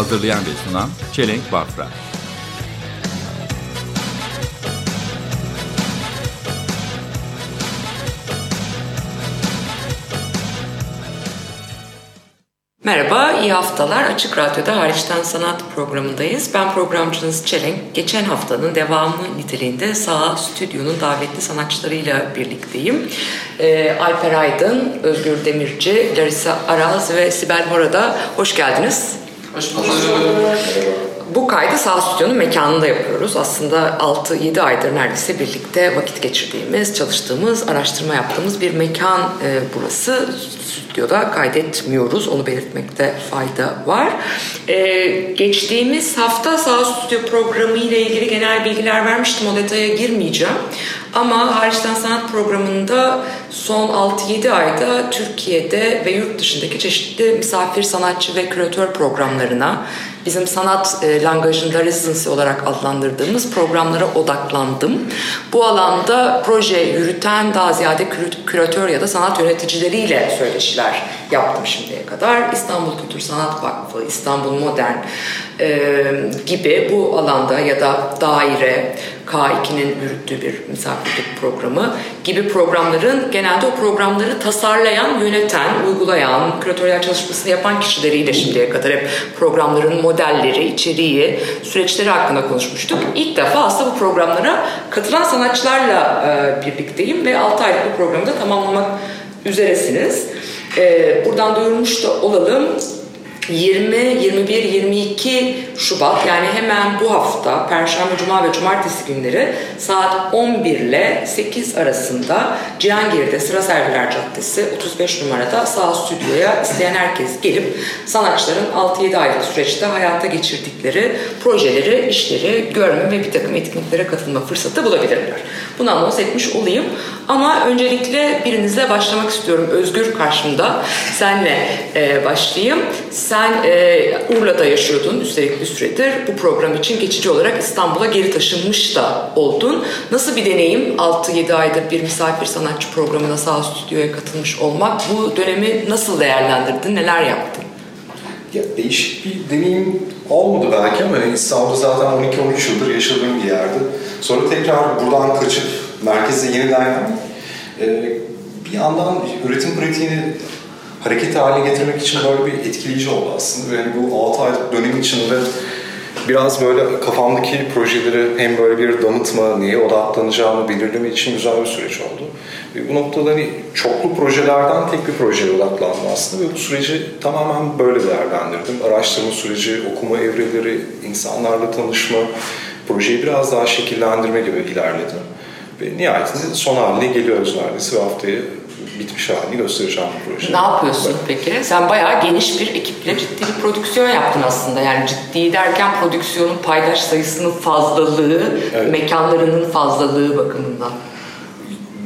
Hazırlayan ve sunan Çelenk Bafra. Merhaba, iyi haftalar. Açık Radyo'da Hariçten Sanat programındayız. Ben programcınız Çelenk. Geçen haftanın devamı niteliğinde Sağ Stüdyo'nun davetli sanatçılarıyla birlikteyim. Ee, Alper Aydın, Özgür Demirci, Larissa Araz ve Sibel Mora'da hoş geldiniz. Hoş bulduk. Bu kaydı Sağ Stüdyo'nun mekanında yapıyoruz. Aslında 6-7 aydır neredeyse birlikte vakit geçirdiğimiz, çalıştığımız, araştırma yaptığımız bir mekan e, burası. Stüdyoda kaydetmiyoruz. Onu belirtmekte fayda var. E, geçtiğimiz hafta Sağ Stüdyo programı ile ilgili genel bilgiler vermiştim. O detaya girmeyeceğim. Ama Hariçten Sanat programında son 6-7 ayda Türkiye'de ve yurt dışındaki çeşitli misafir sanatçı ve küratör programlarına bizim sanat e, langajında residency olarak adlandırdığımız programlara odaklandım. Bu alanda proje yürüten daha ziyade küratör ya da sanat yöneticileriyle söyleşiler yaptım şimdiye kadar. İstanbul Kültür Sanat Vakfı, İstanbul Modern e, gibi bu alanda ya da daire, K2'nin yürüttüğü bir misafirlik programı gibi programların genelde o programları tasarlayan, yöneten, uygulayan, küratöryel çalışmasını yapan kişileriyle şimdiye kadar hep programların modelleri, içeriği, süreçleri hakkında konuşmuştuk. İlk defa aslında bu programlara katılan sanatçılarla e, birlikteyim ve 6 aylık bu programı da tamamlamak üzeresiniz. E, buradan duyurmuş da olalım. 20, 21, 22 Şubat yani hemen bu hafta Perşembe, Cuma ve Cumartesi günleri saat 11 ile 8 arasında Cihangir'de Sıra Serviler Caddesi 35 numarada sağ stüdyoya isteyen herkes gelip sanatçıların 6-7 aylık süreçte hayata geçirdikleri projeleri, işleri görme ve bir takım etkinliklere katılma fırsatı bulabilirler. Bunu anons etmiş olayım. Ama öncelikle birinizle başlamak istiyorum. Özgür karşımda. Senle e, başlayayım. Sen e, Urla'da yaşıyordun üstelik bir süredir. Bu program için geçici olarak İstanbul'a geri taşınmış da oldun. Nasıl bir deneyim 6-7 aydır bir misafir sanatçı programına sağ stüdyoya katılmış olmak? Bu dönemi nasıl değerlendirdin? Neler yaptın? Ya değişik bir deneyim olmadı belki ama hani İstanbul'da zaten 12-13 yıldır yaşadığım bir yerdi. Sonra tekrar buradan kaçıp merkeze yeniden gelmek e, bir yandan üretim pratiğini hareket haline getirmek için böyle bir etkileyici oldu aslında. Ve hani bu 6 aylık dönem içinde biraz böyle kafamdaki projeleri hem böyle bir damıtma, neye odaklanacağımı belirleme için güzel bir süreç oldu. Ve bu noktada hani çoklu projelerden tek bir projeye odaklandım aslında ve bu süreci tamamen böyle değerlendirdim. Araştırma süreci, okuma evreleri, insanlarla tanışma, projeyi biraz daha şekillendirme gibi ilerledim. Ve nihayetinde son haline geliyoruz neredeyse ve haftaya bitmiş halini göstereceğim bu proje. Ne yapıyorsun peki? Sen bayağı geniş bir ekiple ciddi bir prodüksiyon yaptın aslında. Yani ciddi derken prodüksiyonun paydaş sayısının fazlalığı, Evet. mekanlarının fazlalığı bakımından.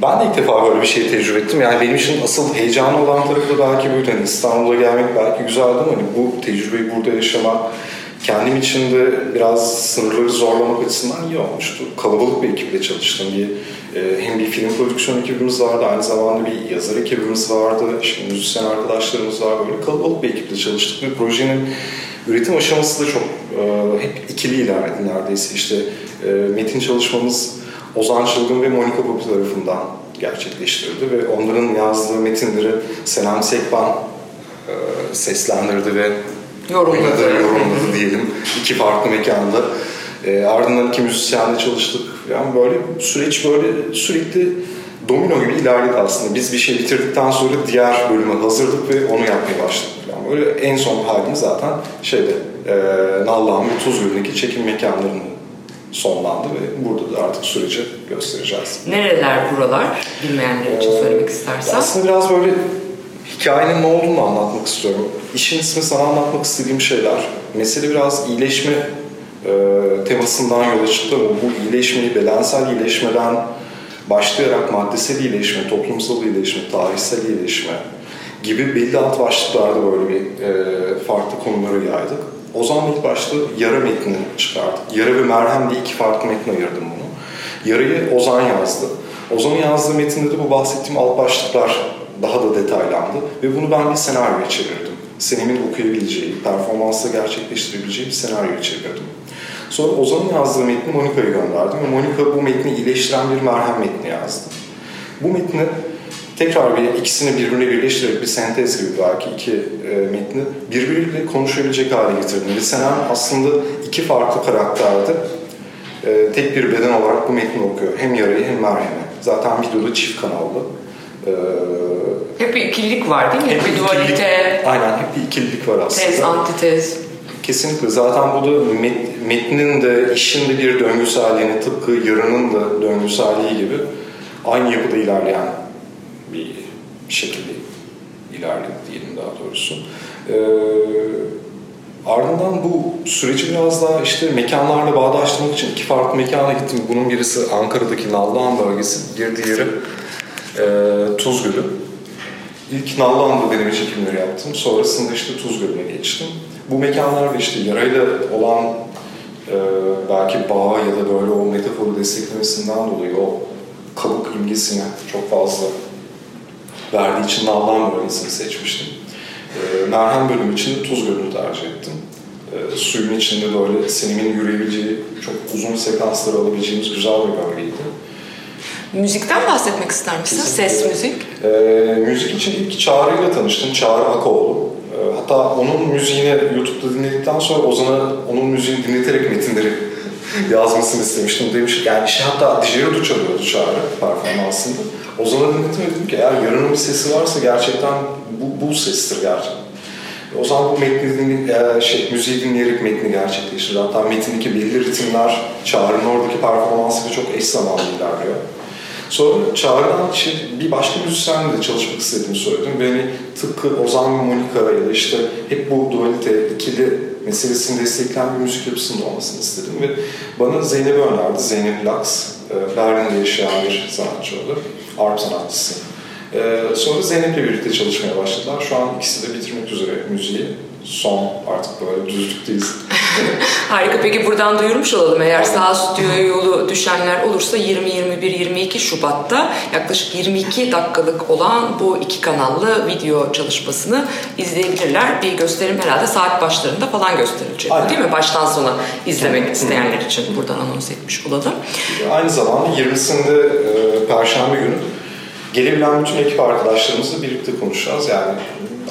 Ben de ilk defa böyle bir şey tecrübe ettim. Yani benim için asıl heyecanı olan tarafı da belki buydu. Yani İstanbul'a gelmek belki güzeldi ama hani bu tecrübeyi burada yaşamak kendim için de biraz sınırları zorlamak açısından iyi olmuştu. Kalabalık bir ekiple çalıştım. Bir, e, hem bir film prodüksiyon ekibimiz vardı, aynı zamanda bir yazar ekibimiz vardı, işte müzisyen arkadaşlarımız var. Böyle kalabalık bir ekiple çalıştık ve projenin üretim aşaması da çok e, hep ikili ilerledi neredeyse. İşte e, metin çalışmamız Ozan Çılgın ve Monika Popi tarafından gerçekleştirildi ve onların yazdığı metinleri Selam Sekban e, seslendirdi ve Yorumladı. yorumladı diyelim. iki farklı mekanda. E, ardından iki müzisyenle çalıştık. Yani böyle süreç böyle sürekli domino gibi ilerledi aslında. Biz bir şey bitirdikten sonra diğer bölüme hazırdık ve onu yapmaya başladık. Yani böyle en son halimiz zaten şeyde e, Nallıhan ve Tuzgöl'deki çekim mekanlarının sonlandı ve burada da artık süreci göstereceğiz. Nereler buralar? Bilmeyenler için söylemek istersen. Aslında biraz böyle hikayenin ne olduğunu anlatmak istiyorum. İşin ismi sana anlatmak istediğim şeyler. Mesele biraz iyileşme e, temasından yola çıktı ama bu iyileşmeyi bedensel iyileşmeden başlayarak maddesel iyileşme, toplumsal iyileşme, tarihsel iyileşme gibi belli alt başlıklarda böyle bir e, farklı konuları yaydık. O zaman ilk başta yara metnini çıkardık. Yara ve merhem diye iki farklı metne ayırdım bunu. Yarayı Ozan yazdı. Ozan'ın yazdığı metinde de bu bahsettiğim alt başlıklar daha da detaylandı ve bunu ben bir senaryoya çevirdim. Senem'in okuyabileceği, performansla gerçekleştirebileceği bir senaryoya çevirdim. Sonra Ozan'ın yazdığı metni Monika'ya gönderdim ve Monika bu metni iyileştiren bir merhem metni yazdı. Bu metni tekrar bir ikisini birbirine birleştirerek bir sentez gibi belki iki e, metni birbiriyle konuşabilecek hale getirdim. Ve Senem aslında iki farklı karakterdi. E, tek bir beden olarak bu metni okuyor. Hem yarayı hem merhemi. Zaten videoda çift kanallı. E, Hep bir ikililik var değil mi? hep bir ikililik- dualite, Aynen hep bir ikililik var aslında. tez, antitez. Kesinlikle. Zaten bu da met- metnin de işin de bir döngüselliğini tıpkı yarının da döngüselliği gibi aynı yapıda ilerleyen bir şekilde ilerledi diyelim daha doğrusu. Ee, ardından bu süreci biraz daha işte mekanlarla bağdaştırmak için iki farklı mekana gittim. Bunun birisi Ankara'daki Nallıhan bölgesi, bir diğeri e, Tuzgölü. İlk Nallıhan'da deneme çekimleri yaptım. Sonrasında işte Tuzgölü'ne geçtim. Bu mekanlar ve işte yarayla olan e, belki bağı ya da böyle o metaforu desteklemesinden dolayı o kabuk imgesini çok fazla verdiği için Nallıhan bölgesini seçmiştim. E, merhem bölümü için de Tuzgölü'nü tercih ettim. E, suyun içinde böyle senimin yürüyebileceği, çok uzun sekansları alabileceğimiz güzel bir bölgeydi. Müzikten bahsetmek ister misin? Kesinlikle. Ses müzik. Ee, müzik için ilk Çağrı ile tanıştım. Çağrı Akoğlu. Ee, hatta onun müziğini YouTube'da dinledikten sonra Ozan'a onun müziğini dinleterek metinleri yazmasını istemiştim. Demiş yani şey hatta Dijero'da çalıyordu Çağrı performansında. Ozan'a dinletim dedim ki eğer yarının bir sesi varsa gerçekten bu, bu sestir gerçekten. O zaman bu metni dinle, e, şey, müziği dinleyerek metni gerçekleştirdi. Hatta metindeki belirli ritimler Çağrı'nın oradaki performansıyla çok eş zamanlı ilerliyor. Sonra Çağrı'dan işte bir başka müzisyenle de çalışmak istediğimi söyledim. Beni tıpkı Ozan ve Monika ya da işte hep bu dualite, ikili meselesini destekleyen bir müzik yapısında olmasını istedim. Ve bana Zeynep'i önerdi. Zeynep Laks, e, Berlin'de yaşayan bir sanatçı oldu. Arp sanatçısı. E, Sonra Zeynep'le birlikte çalışmaya başladılar. Şu an ikisi de bitirmek üzere müziği. Son artık böyle düzlükteyiz. Harika. Peki buradan duyurmuş olalım. Eğer sağ stüdyoya yolu düşenler olursa 20, 21, 22 Şubat'ta yaklaşık 22 dakikalık olan bu iki kanallı video çalışmasını izleyebilirler. Bir gösterim herhalde saat başlarında falan gösterilecek. Aynen. Değil mi? Baştan sona izlemek isteyenler için buradan anons etmiş olalım. Aynı zamanda 20'sinde e, Perşembe günü gelebilen bütün ekip arkadaşlarımızla birlikte konuşacağız. Yani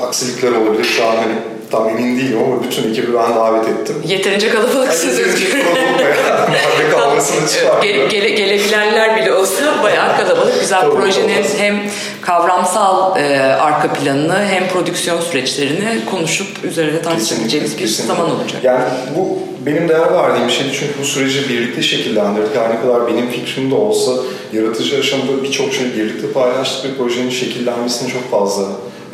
aksilikler olabilir şu an hani tam emin değilim ama bütün ekibi ben davet ettim. Yeterince kalabalıksınız. Mahalle kavgasını çıkar. Gele, gele- gelebilenler bile olsa bayağı kalabalık. Güzel Tabii, projenin olmaz. hem kavramsal e, arka planını hem prodüksiyon süreçlerini konuşup üzerine tartışabileceğimiz bir Kesinlikle. zaman olacak. Yani bu benim değer verdiğim şeydi çünkü bu süreci birlikte şekillendirdik. Her ne kadar benim fikrim de olsa yaratıcı aşamada birçok şey birlikte paylaştık ve projenin şekillenmesine çok fazla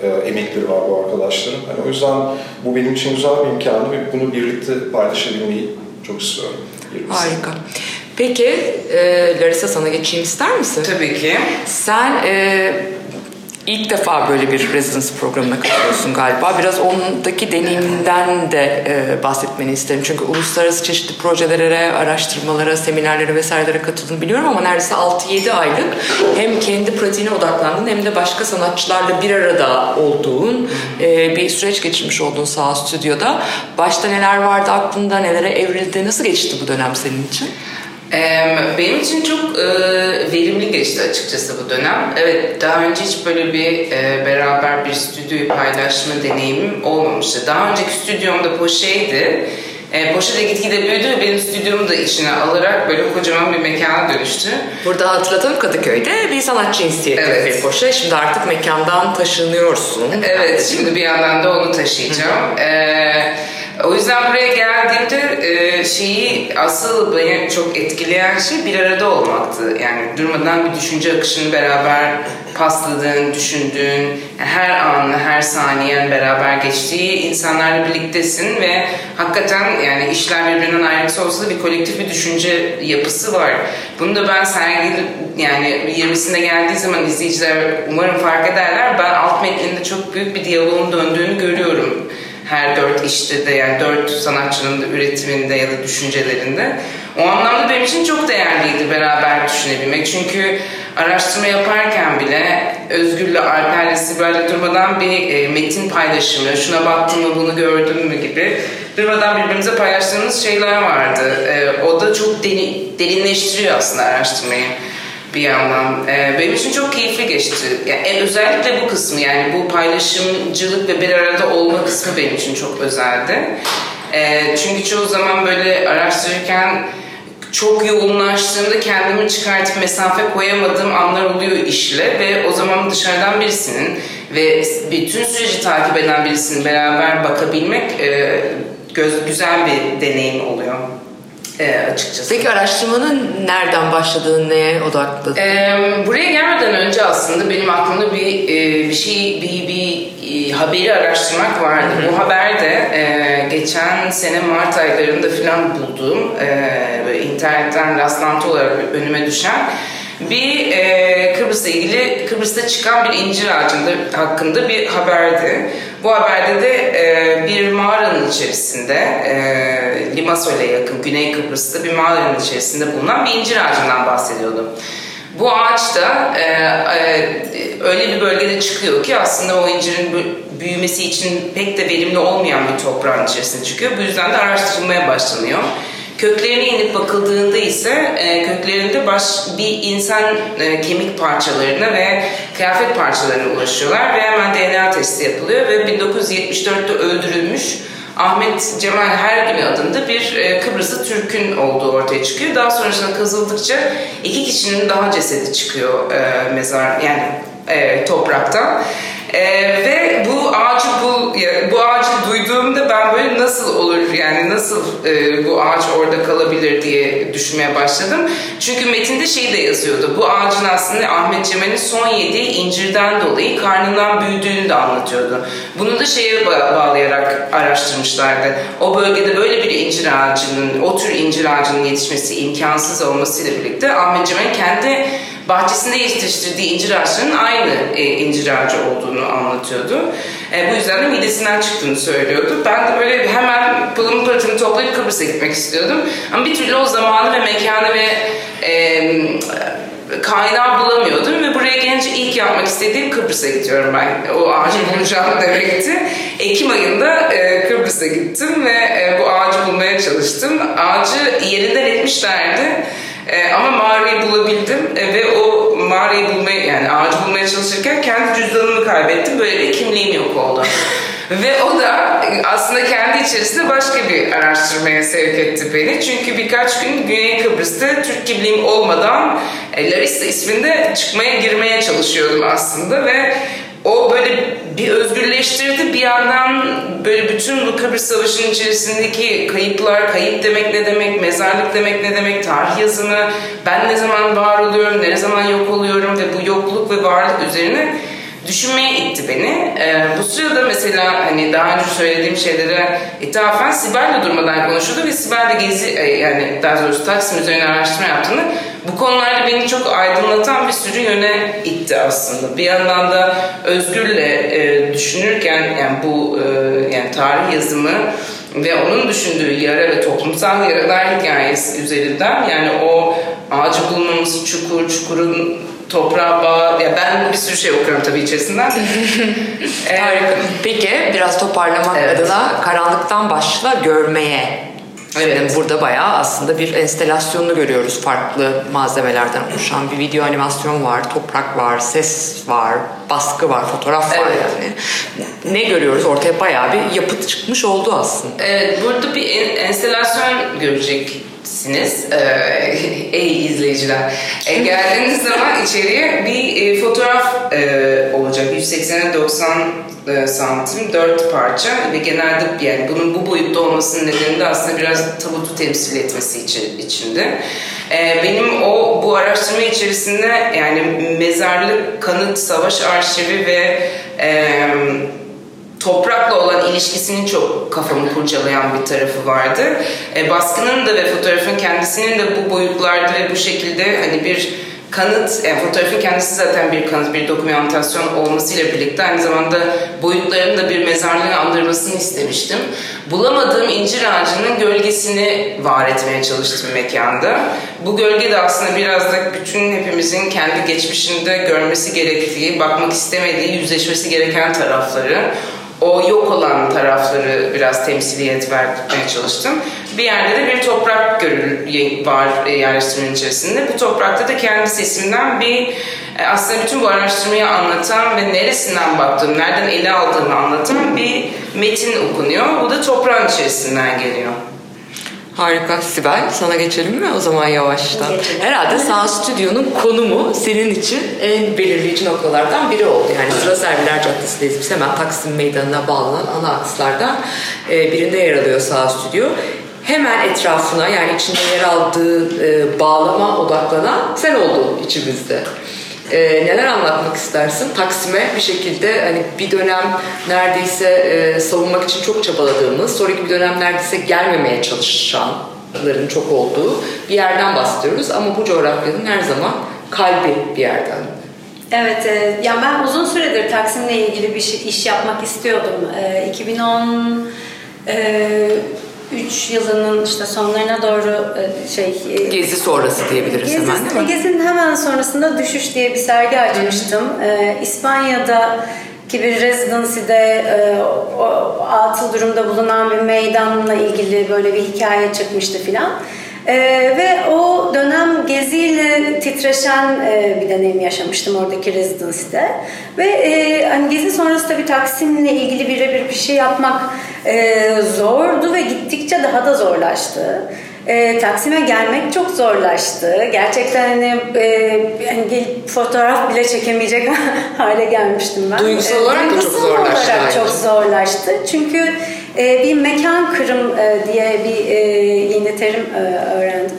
e, emekleri var bu arkadaşların. Yani o yüzden bu benim için güzel bir imkandı ve bunu birlikte paylaşabilmeyi çok istiyorum. Harika. Peki e, Larissa sana geçeyim ister misin? Tabii ki. Sen e, ilk defa böyle bir residence programına katılıyorsun galiba. Biraz ondaki deneyiminden de e, bahsetmeni isterim. Çünkü uluslararası çeşitli projelere, araştırmalara, seminerlere vesairelere katıldığını biliyorum ama neredeyse 6-7 aylık hem kendi pratiğine odaklandın hem de başka sanatçılarla bir arada olduğun e, bir süreç geçirmiş oldun sağ stüdyoda. Başta neler vardı aklında, nelere evrildi, nasıl geçti bu dönem senin için? Benim için çok e, verimli geçti açıkçası bu dönem. Evet, daha önce hiç böyle bir e, beraber bir stüdyoyu paylaşma deneyimim olmamıştı. Daha önceki stüdyomda Poşe'ydi. E, Poşe de gitgide büyüdü ve benim stüdyomu da içine alarak böyle kocaman bir mekana dönüştü. Burada hatırlatalım Kadıköy'de bir sanatçı inisiyatifi Evet. Poşe. Şimdi artık mekandan taşınıyorsun. Evet, şimdi bir yandan da onu taşıyacağım. Ee, O yüzden buraya geldiğimde e, şeyi asıl beni çok etkileyen şey bir arada olmaktı. Yani durmadan bir düşünce akışını beraber pasladığın, düşündüğün, her anını, her saniyen beraber geçtiği insanlarla birliktesin ve hakikaten yani işler birbirinden ayrıntısı olsa da bir kolektif bir düşünce yapısı var. Bunu da ben sergi yani 20'sinde geldiği zaman izleyiciler umarım fark ederler. Ben alt metninde çok büyük bir diyaloğun döndüğünü görüyorum her dört işte de yani dört sanatçının da üretiminde ya da düşüncelerinde. O anlamda benim için çok değerliydi beraber düşünebilmek. Çünkü araştırma yaparken bile Özgür'le Alper'le Sibel'le durmadan bir e, metin paylaşımı, şuna baktın mı bunu gördün mü gibi durmadan birbirimize paylaştığımız şeyler vardı. E, o da çok derinleştiriyor aslında araştırmayı bir yandan. Ee, benim için çok keyifli geçti. Yani özellikle bu kısmı yani bu paylaşımcılık ve bir arada olma kısmı benim için çok özeldi. Ee, çünkü çoğu zaman böyle araştırırken çok yoğunlaştığımda kendimi çıkartıp mesafe koyamadığım anlar oluyor işle ve o zaman dışarıdan birisinin ve bütün süreci takip eden birisinin beraber bakabilmek e, göz, güzel bir deneyim oluyor e, açıkçası. Peki araştırmanın nereden başladığını, neye odaklı? Ee, buraya gelmeden önce aslında benim aklımda bir e, bir şey bir bir e, haberi araştırmak vardı. Bu haber de e, geçen sene Mart aylarında falan bulduğum e, internetten rastlantı olarak önüme düşen bir e, Kıbrıs'la ilgili Kıbrıs'ta çıkan bir incir ağacında hakkında bir haberdi. Bu haberde de e, bir mağaranın içerisinde e, Limassol'e yakın Güney Kıbrıs'ta bir mağaranın içerisinde bulunan bir incir ağacından bahsediyordu. Bu ağaç da e, e, öyle bir bölgede çıkıyor ki aslında o incirin bü- büyümesi için pek de verimli olmayan bir toprağın içerisine çıkıyor. Bu yüzden de araştırılmaya başlanıyor. Köklerine inip bakıldığında ise e, köklerinde baş, bir insan e, kemik parçalarına ve kıyafet parçalarına ulaşıyorlar ve hemen DNA testi yapılıyor ve 1974'te öldürülmüş Ahmet Cemal Hergülü adında bir e, Kıbrıslı Türk'ün olduğu ortaya çıkıyor. Daha sonrasında kazıldıkça iki kişinin daha cesedi çıkıyor mezar yani topraktan. Ve bu ağacı bu ya, bu ağacı nasıl olur yani nasıl e, bu ağaç orada kalabilir diye düşünmeye başladım. Çünkü metinde şey de yazıyordu. Bu ağacın aslında Ahmet Cemal'in son yediği incirden dolayı karnından büyüdüğünü de anlatıyordu. Bunu da şeye ba- bağlayarak araştırmışlardı. O bölgede böyle bir incir ağacının, o tür incir ağacının yetişmesi imkansız olmasıyla birlikte Ahmet Cemal'in kendi bahçesinde yetiştirdiği incir ağaçlarının aynı e, incir ağacı olduğunu anlatıyordu. E, bu yüzden de midesinden çıktığını söylüyordu. Ben de böyle hemen pılımı pırtımı toplayıp Kıbrıs'a gitmek istiyordum. Ama bir türlü o zamanı ve mekanı ve e, kaynağı bulamıyordum ve buraya gelince ilk yapmak istediğim Kıbrıs'a gidiyorum ben. O ağacı bulacağım demekti. Ekim ayında e, Kıbrıs'a gittim ve e, bu ağacı bulmaya çalıştım. Ağacı yerinden etmişlerdi. E, ama mağarayı bulabildim e, ve o mağarayı bulmaya yani ağacı bulmaya çalışırken kendi cüzdanımı kaybettim. Böyle kimliğim yok oldu. ve o da e, aslında kendi içerisinde başka bir araştırmaya sevk etti beni. Çünkü birkaç gün Güney Kıbrıs'ta Türk kimliğim olmadan e, Larissa isminde çıkmaya girmeye çalışıyordum aslında ve o böyle bir özgürleştirdi bir yandan böyle bütün bu Kıbrıs Savaşı'nın içerisindeki kayıplar, kayıp demek ne demek, mezarlık demek ne demek, tarih yazımı, ben ne zaman var oluyorum, ne zaman yok oluyorum ve bu yokluk ve varlık üzerine düşünmeye itti beni. Ee, bu sırada mesela hani daha önce söylediğim şeylere ithafen Sibel'le durmadan konuşuyordu ve Sibel de gezi e, yani daha doğrusu Taksim üzerine araştırma yaptığını bu konularda beni çok aydınlatan bir sürü yöne itti aslında. Bir yandan da Özgür'le e, düşünürken yani bu e, yani tarih yazımı ve onun düşündüğü yara ve toplumsal yaralar hikayesi üzerinden yani o ağacı bulmamız, çukur, çukurun toprağa bağ, ya ben bir sürü şey okuyorum tabii içerisinden. Ee. Peki biraz toparlamak Evet. adına karanlıktan başla görmeye. Evet. Şimdi burada bayağı aslında bir enstelasyonunu görüyoruz. Farklı malzemelerden oluşan bir video animasyon var, toprak var, ses var, baskı var, fotoğraf var Evet. yani. Ne görüyoruz? Ortaya bayağı bir yapıt çıkmış oldu aslında. Evet, burada bir en- enstelasyon göreceksiniz ee, ey izleyiciler. E, geldiğiniz zaman içeriye bir e, fotoğraf e, olacak. 180'e 90 e, santim, 4 parça ve genelde yani bunun bu boyutta olmasının nedeni de aslında biraz tabutu temsil etmesi için, içinde. E, benim o bu araştırma içerisinde yani mezarlık, kanıt, savaş arşivi ve e, toprakla olan ilişkisinin çok kafamı kurcalayan bir tarafı vardı. E, baskının da ve fotoğrafın kendisinin de bu boyutlarda ve bu şekilde hani bir kanıt, yani fotoğrafın kendisi zaten bir kanıt, bir dokümantasyon olmasıyla birlikte aynı zamanda boyutlarının da bir mezarlığı andırmasını istemiştim. Bulamadığım incir ağacının gölgesini var etmeye çalıştım mekanda. Bu gölge de aslında biraz da bütün hepimizin kendi geçmişinde görmesi gerektiği, bakmak istemediği, yüzleşmesi gereken tarafları o yok olan tarafları biraz temsiliyet vermeye çalıştım. Bir yerde de bir toprak var yerleştirmenin içerisinde. Bu toprakta da kendi sesimden bir e, aslında bütün bu araştırmayı anlatan ve neresinden baktığım, nereden ele aldığımı anlatan bir metin okunuyor. Bu da toprağın içerisinden geliyor. Harika Sibel. Sana geçelim mi o zaman yavaştan? Geçelim. Herhalde Sağ Stüdyo'nun konumu senin için en belirleyici noktalardan biri oldu. Yani Sıra Serviler Caddesi'ndeyiz biz hemen Taksim Meydanı'na bağlanan ana akslardan e, birinde yer alıyor Sağ Stüdyo. Hemen etrafına yani içinde yer aldığı e, bağlama odaklanan sen oldun içimizde. E, neler anlatmak istersin? Taksim'e bir şekilde hani bir dönem neredeyse e, savunmak için çok çabaladığımız, sonraki bir dönem neredeyse gelmemeye çalışanların çok olduğu bir yerden bahsediyoruz. Ama bu coğrafyanın her zaman kalbi bir yerden. Evet, e, yani ben uzun süredir Taksim'le ilgili bir şey- iş yapmak istiyordum. E, 2010 e, 3 yılının işte sonlarına doğru e, şey e, Gezi sonrası diyebiliriz Gezi, hemen değil mi? Gezi'nin hemen sonrasında Düşüş diye bir sergi açmıştım. Ee, İspanya'da ki bir residency'de e, o, atıl durumda bulunan bir meydanla ilgili böyle bir hikaye çıkmıştı filan. Ee, ve o dönem geziyle titreşen e, bir deneyim yaşamıştım oradaki residency'de. Ve e, hani gezi sonrası tabii Taksim'le ilgili birebir bir şey yapmak e, zordu ve gittikçe daha da zorlaştı. E, Taksim'e gelmek çok zorlaştı. Gerçekten hani, e, yani gelip fotoğraf bile çekemeyecek hale gelmiştim ben. Duygusal E, olarak da çok zorlaştı olarak çok zorlaştı. Çünkü e, bir mekan kırım e, diye bir e, yeni terim e, öğrendim.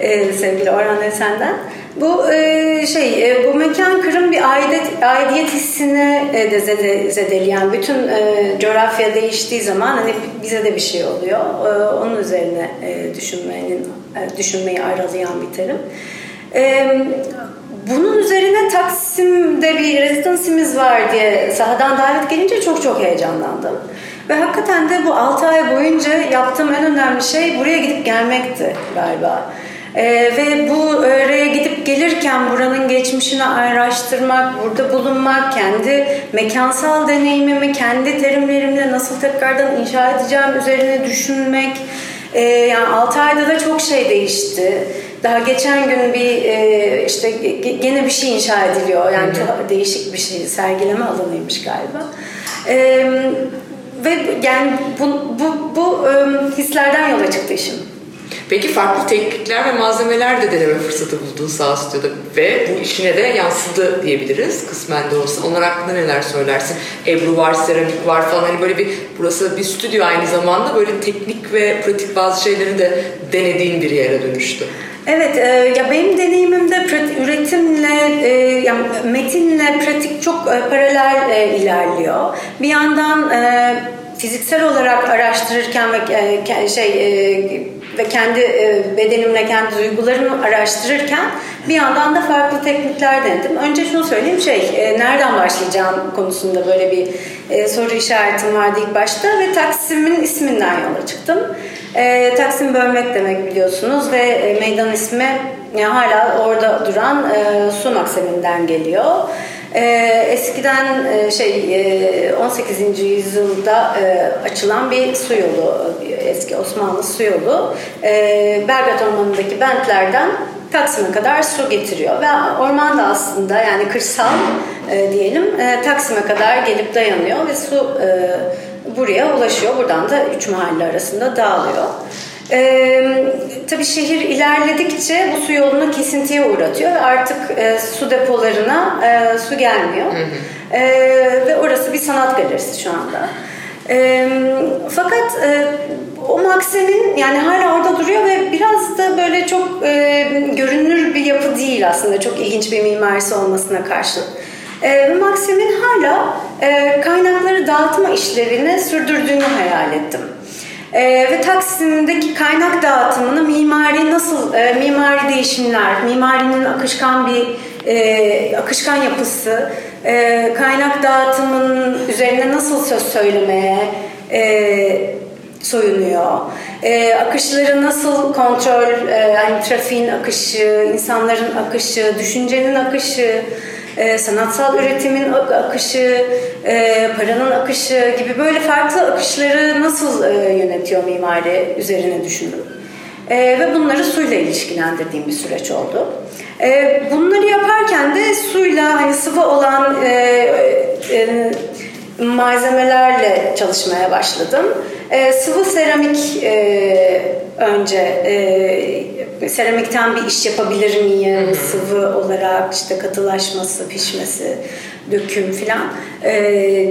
E, sevgili Orhan senden. Bu e, şey, e, bu mekan kırım bir aidiyet, aidiyet hissini e, de zede, zedeleyen, bütün e, coğrafya değiştiği zaman hani bize de bir şey oluyor. E, onun üzerine e, düşünmenin, e, düşünmeyi aralayan bir terim. E, bunun üzerine Taksim'de bir rezidansimiz var diye sahadan davet gelince çok çok heyecanlandım. Ve hakikaten de bu 6 ay boyunca yaptığım en önemli şey buraya gidip gelmekti galiba. Ee, ve bu oraya gidip gelirken buranın geçmişini araştırmak, burada bulunmak, kendi mekansal deneyimimi, kendi terimlerimle nasıl tekrardan inşa edeceğim üzerine düşünmek. Ee, yani 6 ayda da çok şey değişti. Daha geçen gün bir e, işte ge- gene bir şey inşa ediliyor. Yani çok değişik bir şey, sergileme alanıymış galiba. Ee, ve yani bu, bu, bu e, hislerden yola çıktı işim. Peki farklı teknikler ve malzemeler de deneme fırsatı buldun Sağ Stüdyo'da ve bu işine de yansıdı diyebiliriz kısmen de olsa. Onlar hakkında neler söylersin? Ebru var, seramik var falan hani böyle bir burası bir stüdyo aynı zamanda böyle teknik ve pratik bazı şeyleri de denediğin bir yere dönüştü. Evet, e, ya benim deneyimimde üretimle, e, yani metinle pratik çok e, paralel e, ilerliyor. Bir yandan e, fiziksel olarak araştırırken ve e, şey e, ve kendi e, bedenimle, kendi duygularımı araştırırken bir yandan da farklı teknikler denedim. Önce şunu söyleyeyim, şey, e, nereden başlayacağım konusunda böyle bir e, soru işaretim vardı ilk başta ve Taksim'in isminden yola çıktım. E, Taksim bölmek demek biliyorsunuz ve e, meydan ismi yani hala orada duran e, su maksiminden geliyor. E, eskiden e, şey e, 18. yüzyılda e, açılan bir su yolu, eski Osmanlı su yolu. E, Belgrad Ormanı'ndaki bentlerden Taksim'e kadar su getiriyor ve orman da aslında yani kırsal e, diyelim e, Taksim'e kadar gelip dayanıyor ve su e, buraya ulaşıyor. Buradan da üç mahalle arasında dağılıyor. Ee, tabii şehir ilerledikçe bu su yolunu kesintiye uğratıyor ve artık e, su depolarına e, su gelmiyor. E, ve orası bir sanat galerisi şu anda. E, fakat e, o Maksim'in yani hala orada duruyor ve biraz da böyle çok e, görünür bir yapı değil aslında çok ilginç bir mimarisi olmasına karşın. E, Maksim'in hala e, kaynakları dağıtma işlevini sürdürdüğünü hayal ettim. Ee, ve Taksim'deki kaynak dağıtımını mimari nasıl, e, mimari değişimler, mimarinin akışkan bir e, akışkan yapısı, e, kaynak dağıtımının üzerine nasıl söz söylemeye e, soyunuyor, e, akışları nasıl kontrol, e, yani trafiğin akışı, insanların akışı, düşüncenin akışı, e, sanatsal üretimin ak- akışı, e, paranın akışı gibi böyle farklı akışları nasıl e, yönetiyor mimari üzerine düşündüm. E, ve bunları suyla ilişkilendirdiğim bir süreç oldu. E, bunları yaparken de suyla hani sıvı olan e, e, malzemelerle çalışmaya başladım. E, sıvı seramik e, önce e, seramikten bir iş yapabilir miyim? Sıvı olarak işte katılaşması, pişmesi, döküm filan e,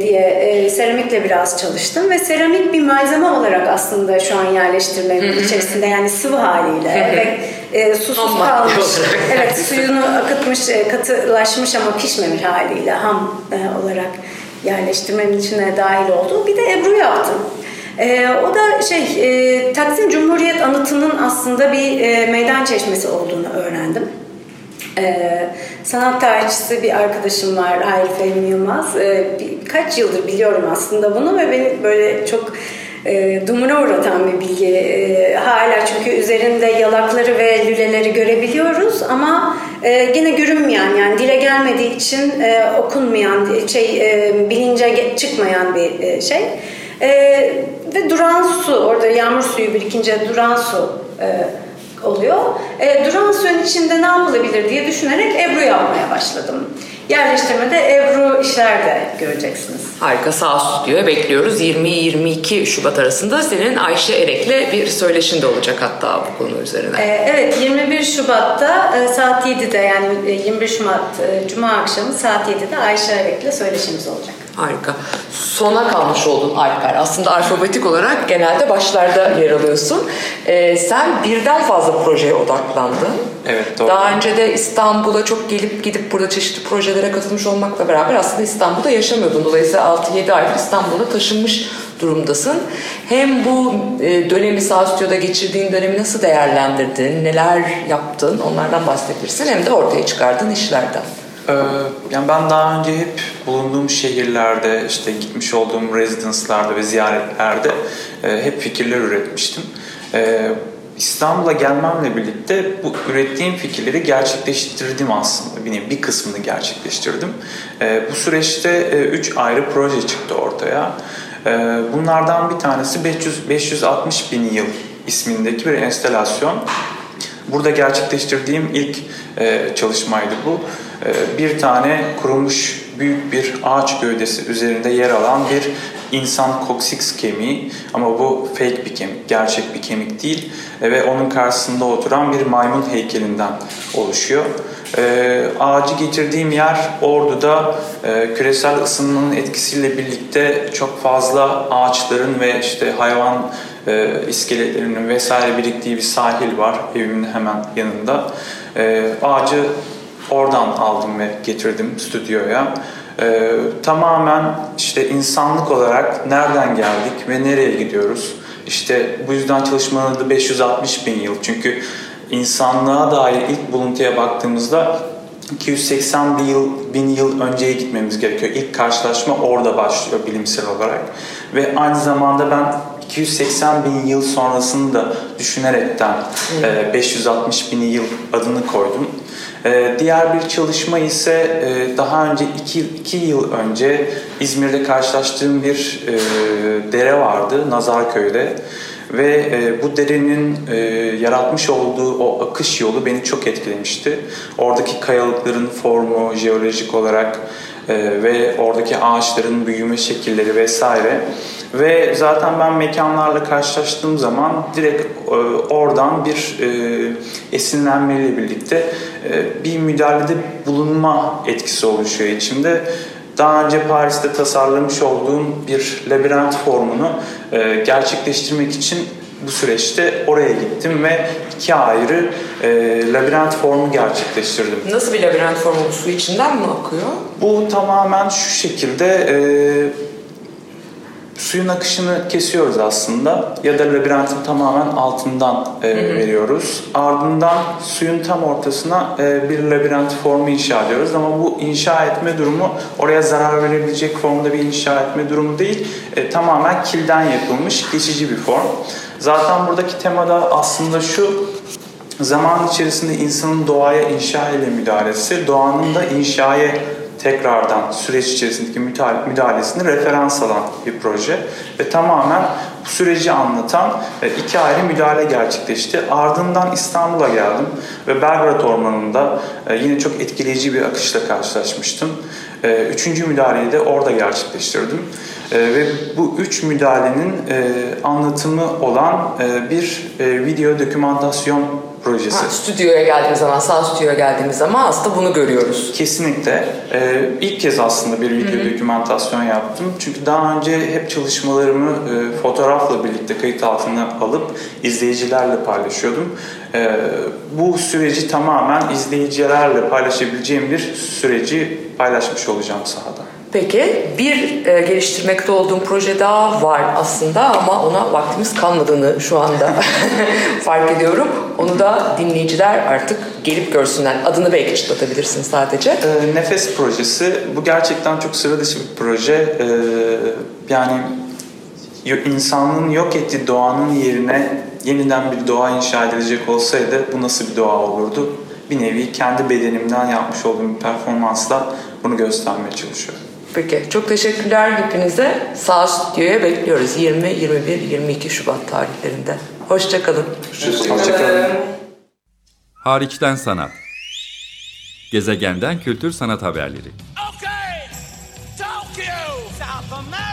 diye e, seramikle biraz çalıştım ve seramik bir malzeme olarak aslında şu an yerleştirmemin içerisinde yani sıvı haliyle ve e, susuz Ham kalmış. evet suyunu akıtmış, e, katılaşmış ama pişmemiş haliyle ham e, olarak yerleştirmemin içine dahil oldu. Bir de Ebru yaptım. Ee, o da şey e, Taksim Cumhuriyet Anıtı'nın aslında bir e, meydan çeşmesi olduğunu öğrendim. Ee, sanat tarihçisi bir arkadaşım var Hayri Fehmi Yılmaz. Ee, birkaç yıldır biliyorum aslında bunu ve beni böyle çok e, dumura uğratan bir bilgi. E, hala çünkü üzerinde yalakları ve lüleleri görebiliyoruz ama e, gene görünmeyen yani dile gelmediği için e, okunmayan şey e, bilince çıkmayan bir e, şey. E, ve duran su orada yağmur suyu birikince duran su e, oluyor. E, duran suyun içinde ne yapılabilir diye düşünerek Ebru yapmaya başladım. Yerleştirmede Ebru işler de göreceksiniz. Harika sağ stüdyoya bekliyoruz. 20-22 Şubat arasında senin Ayşe Erek'le bir söyleşin de olacak hatta bu konu üzerine. Ee, Evet 21 Şubat'ta e, saat 7'de yani e, 21 Şubat e, Cuma akşamı saat 7'de Ayşe Erek'le söyleşimiz olacak. Harika. Sona kalmış oldun Alper. Aslında alfabetik olarak genelde başlarda yer alıyorsun. Ee, sen birden fazla projeye odaklandın. Evet, doğru. Daha önce de İstanbul'a çok gelip gidip burada çeşitli projelere katılmış olmakla beraber aslında İstanbul'da yaşamıyordun. Dolayısıyla 6-7 aydır İstanbul'a taşınmış durumdasın. Hem bu e, dönemi sağ stüdyoda geçirdiğin dönemi nasıl değerlendirdin, neler yaptın onlardan bahsedebilirsin. Hem de ortaya çıkardığın işlerden. Ee, yani ben daha önce hep bulunduğum şehirlerde, işte gitmiş olduğum rezidanslarda ve ziyaretlerde e, hep fikirler üretmiştim. Ee, İstanbul'a gelmemle birlikte bu ürettiğim fikirleri gerçekleştirdim aslında. Bir, bir kısmını gerçekleştirdim. Ee, bu süreçte e, üç ayrı proje çıktı ortaya. Bunlardan bir tanesi 500, 560 bin yıl ismindeki bir enstelasyon. Burada gerçekleştirdiğim ilk e, çalışmaydı bu. E, bir tane kurumuş büyük bir ağaç gövdesi üzerinde yer alan bir insan koksiks kemiği ama bu fake bir kemik, gerçek bir kemik değil E, ve onun karşısında oturan bir maymun heykelinden oluşuyor. E, ağacı getirdiğim yer Ordu'da e, küresel ısınmanın etkisiyle birlikte çok fazla ağaçların ve işte hayvan e, iskeletlerinin vesaire biriktiği bir sahil var evimin hemen yanında. E, ağacı oradan aldım ve getirdim stüdyoya. E, tamamen işte insanlık olarak nereden geldik ve nereye gidiyoruz? İşte bu yüzden çalışmanın adı 560 bin yıl. Çünkü insanlığa dair ilk buluntuya baktığımızda 280 bin yıl, bin yıl önceye gitmemiz gerekiyor. İlk karşılaşma orada başlıyor bilimsel olarak. Ve aynı zamanda ben 280 bin yıl sonrasını da düşünerekten e, 560 bin yıl adını koydum. E, Diğer bir çalışma ise e, daha önce 2 yıl önce İzmir'de karşılaştığım bir e, dere vardı Nazarköy'de. Ve e, bu derenin yaratmış olduğu o akış yolu beni çok etkilemişti. Oradaki kayalıkların formu, jeolojik olarak e, ve oradaki ağaçların büyüme şekilleri vesaire Ve zaten ben mekanlarla karşılaştığım zaman direkt e, oradan bir e, esinlenmeyle birlikte e, bir müdahalede bulunma etkisi oluşuyor içimde. Daha önce Paris'te tasarlamış olduğum bir labirent formunu e, gerçekleştirmek için bu süreçte oraya gittim ve iki ayrı e, labirent formu gerçekleştirdim. Nasıl bir labirent formu bu su içinden mi akıyor? Bu tamamen şu şekilde e, suyun akışını kesiyoruz aslında ya da labirentin tamamen altından e, veriyoruz. Ardından suyun tam ortasına e, bir labirent formu inşa ediyoruz ama bu inşa etme durumu oraya zarar verebilecek formda bir inşa etme durumu değil. E, tamamen kilden yapılmış geçici bir form. Zaten buradaki temada aslında şu zaman içerisinde insanın doğaya inşa ile müdahalesi, doğanın da inşaya tekrardan süreç içerisindeki müdahale- müdahalesini referans alan bir proje ve tamamen bu süreci anlatan e, iki ayrı müdahale gerçekleşti. Ardından İstanbul'a geldim ve Belgrad Ormanı'nda e, yine çok etkileyici bir akışla karşılaşmıştım. E, Üçüncü müdahaleyi de orada gerçekleştirdim. Ve bu üç müdahalenin anlatımı olan bir video dokümantasyon projesi. Ha, stüdyoya geldiğimiz zaman, sağ stüdyoya geldiğimiz zaman aslında bunu görüyoruz. Kesinlikle. Ee, ilk kez aslında bir video dokümantasyon yaptım. Çünkü daha önce hep çalışmalarımı e, fotoğrafla birlikte kayıt altına alıp izleyicilerle paylaşıyordum. Ee, bu süreci tamamen izleyicilerle paylaşabileceğim bir süreci paylaşmış olacağım sahada. Peki bir e, geliştirmekte olduğum proje daha var aslında ama ona vaktimiz kalmadığını şu anda fark ediyorum. Onu da dinleyiciler artık gelip görsünler. Adını belki çıtlatabilirsin sadece. Ee, Nefes projesi bu gerçekten çok sıra dışı bir proje. Ee, yani insanlığın yok ettiği doğanın yerine yeniden bir doğa inşa edilecek olsaydı bu nasıl bir doğa olurdu? Bir nevi kendi bedenimden yapmış olduğum bir performansla bunu göstermeye çalışıyorum. Peki çok teşekkürler hepinize. Sağ stüdyoya bekliyoruz 20, 21, 22 Şubat tarihlerinde. Hoşçakalın. Hoşçakalın. Hariçten sanat. Gezegenden kültür sanat haberleri. Okay, Tokyo, South America,